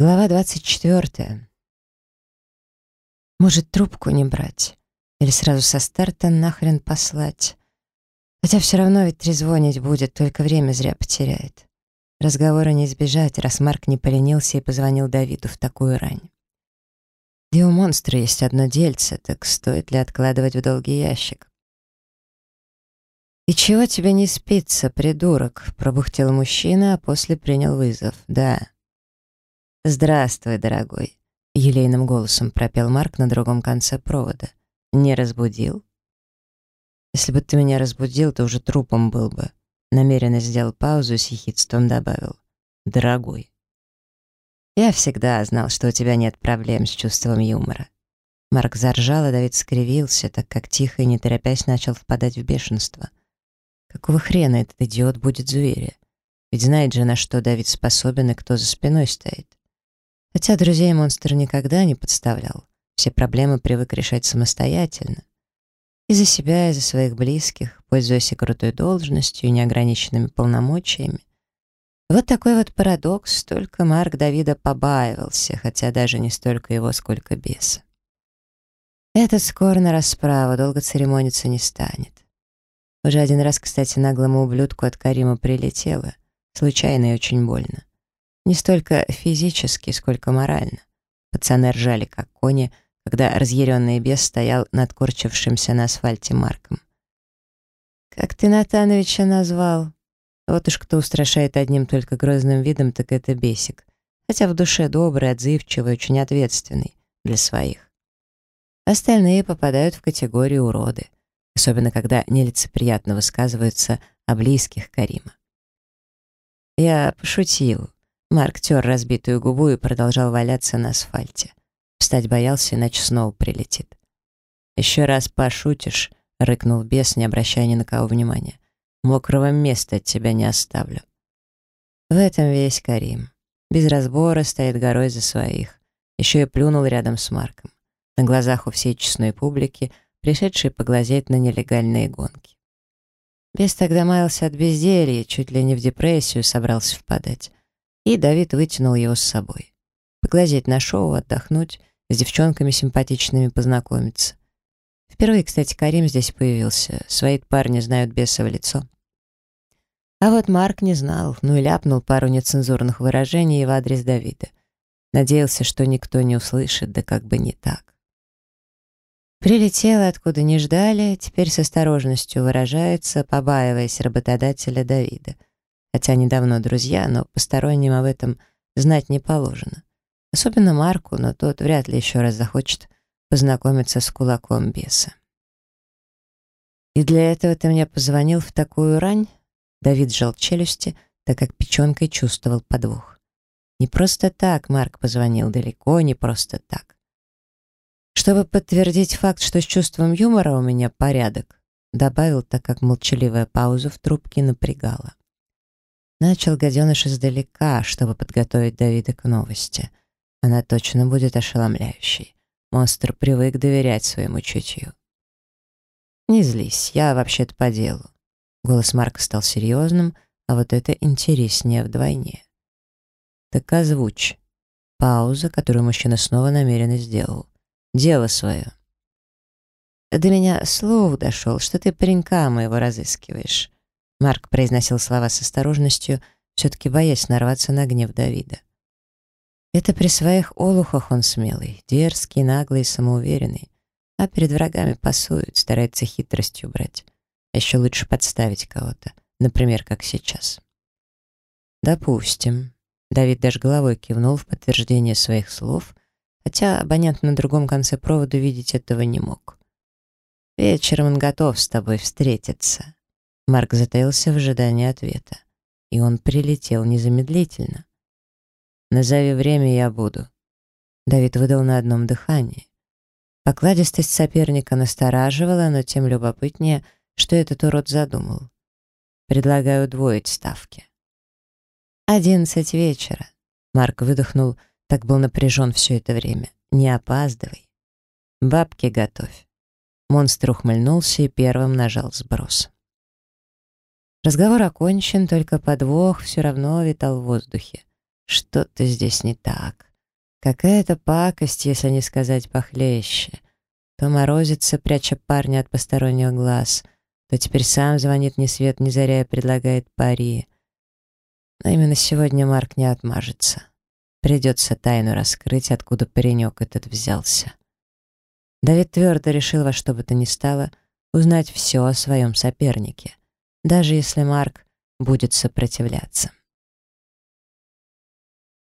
Глава 24. Может, трубку не брать? Или сразу со старта нахрен послать? Хотя все равно ведь трезвонить будет, только время зря потеряет. Разговора не избежать, раз Марк не поленился и позвонил Давиду в такую рань. Где у монстра есть одно дельце, так стоит ли откладывать в долгий ящик? «И чего тебе не спится, придурок?» — пробухтел мужчина, а после принял вызов. «Да». «Здравствуй, дорогой», — елейным голосом пропел Марк на другом конце провода. «Не разбудил?» «Если бы ты меня разбудил, то уже трупом был бы». Намеренно сделал паузу и с ехидством добавил. «Дорогой». «Я всегда знал, что у тебя нет проблем с чувством юмора». Марк заржал, а Давид скривился, так как тихо и не торопясь начал впадать в бешенство. Какого хрена этот идиот будет зверя? Ведь знает же, на что Давид способен и кто за спиной стоит. Хотя друзей монстр никогда не подставлял. Все проблемы привык решать самостоятельно. И за себя, и за своих близких, пользуясь и крутой должностью, и неограниченными полномочиями. Вот такой вот парадокс, только Марк Давида побаивался, хотя даже не столько его, сколько беса. Этот скоро на расправу, долго церемониться не станет. Уже один раз, кстати, наглому ублюдку от Карима прилетело. Случайно и очень больно. Не столько физически, сколько морально. Пацаны ржали, как кони, когда разъяренный бес стоял над корчившимся на асфальте Марком. «Как ты Натановича назвал?» Вот уж кто устрашает одним только грозным видом, так это бесик. Хотя в душе добрый, отзывчивый, очень ответственный для своих. Остальные попадают в категорию уроды, особенно когда нелицеприятно высказываются о близких Карима. Я пошутил. Марк тер разбитую губу и продолжал валяться на асфальте. Встать боялся, иначе снова прилетит. «Еще раз пошутишь», — рыкнул бес, не обращая ни на кого внимания. «Мокрого места от тебя не оставлю». В этом весь Карим. Без разбора стоит горой за своих. Еще и плюнул рядом с Марком. На глазах у всей честной публики, пришедшей поглазеть на нелегальные гонки. Бес тогда маялся от безделья, чуть ли не в депрессию собрался впадать и Давид вытянул его с собой. Поглазеть на шоу, отдохнуть, с девчонками симпатичными познакомиться. Впервые, кстати, Карим здесь появился. Свои парни знают беса в лицо. А вот Марк не знал, ну и ляпнул пару нецензурных выражений в адрес Давида. Надеялся, что никто не услышит, да как бы не так. Прилетела, откуда не ждали, теперь с осторожностью выражается, побаиваясь работодателя Давида — Хотя они давно друзья, но посторонним об этом знать не положено. Особенно Марку, но тот вряд ли еще раз захочет познакомиться с кулаком беса. «И для этого ты мне позвонил в такую рань?» Давид сжал челюсти, так как печенкой чувствовал подвох. «Не просто так Марк позвонил, далеко не просто так. Чтобы подтвердить факт, что с чувством юмора у меня порядок», добавил, так как молчаливая пауза в трубке напрягала. Начал гаденыш издалека, чтобы подготовить Давида к новости. Она точно будет ошеломляющей. Монстр привык доверять своему чутью. «Не злись, я вообще-то по делу». Голос Марка стал серьезным, а вот это интереснее вдвойне. «Так озвучь». Пауза, которую мужчина снова намеренно сделал. «Дело свое». «До меня слух дошел, что ты паренька моего разыскиваешь». Марк произносил слова с осторожностью, все-таки боясь нарваться на гнев Давида. Это при своих олухах он смелый, дерзкий, наглый, самоуверенный, а перед врагами пасует, старается хитростью брать. А еще лучше подставить кого-то, например, как сейчас. Допустим. Давид даже головой кивнул в подтверждение своих слов, хотя абонент на другом конце провода видеть этого не мог. Вечером он готов с тобой встретиться. Марк затаился в ожидании ответа. И он прилетел незамедлительно. «Назови время, я буду». Давид выдал на одном дыхании. Покладистость соперника настораживала, но тем любопытнее, что этот урод задумал. «Предлагаю удвоить ставки». «Одиннадцать вечера». Марк выдохнул, так был напряжен все это время. «Не опаздывай». «Бабки готовь». Монстр ухмыльнулся и первым нажал сброс. Разговор окончен, только подвох все равно витал в воздухе. Что-то здесь не так. Какая-то пакость, если не сказать похлеще. То морозится, пряча парня от посторонних глаз, то теперь сам звонит ни свет ни заря и предлагает пари. Но именно сегодня Марк не отмажется. Придется тайну раскрыть, откуда паренек этот взялся. Давид твердо решил во что бы то ни стало узнать все о своем сопернике, даже если Марк будет сопротивляться.